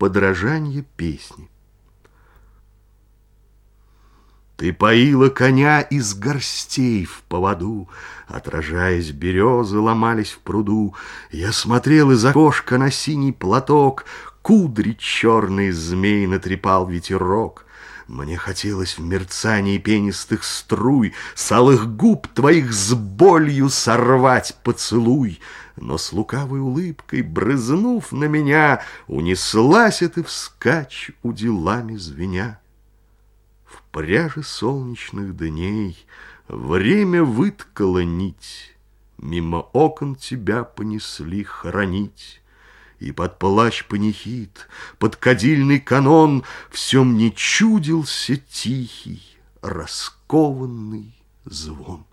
подражание песни. Ты поила коня из горстей в поводу, Отражаясь, березы ломались в пруду. Я смотрел из окошка на синий платок, Кудри черный змей натрепал ветерок. Мне хотелось в мерцании пенистых струй С алых губ твоих с болью сорвать поцелуй, Но с лукавой улыбкой, брызнув на меня, Унеслась ты вскачь, уделами звеня. В пряже солнечных дней Время выткало нить, Мимо окон тебя понесли хоронить. И под плащ панихид, под кадильный канон Все мне чудился тихий, раскованный звон.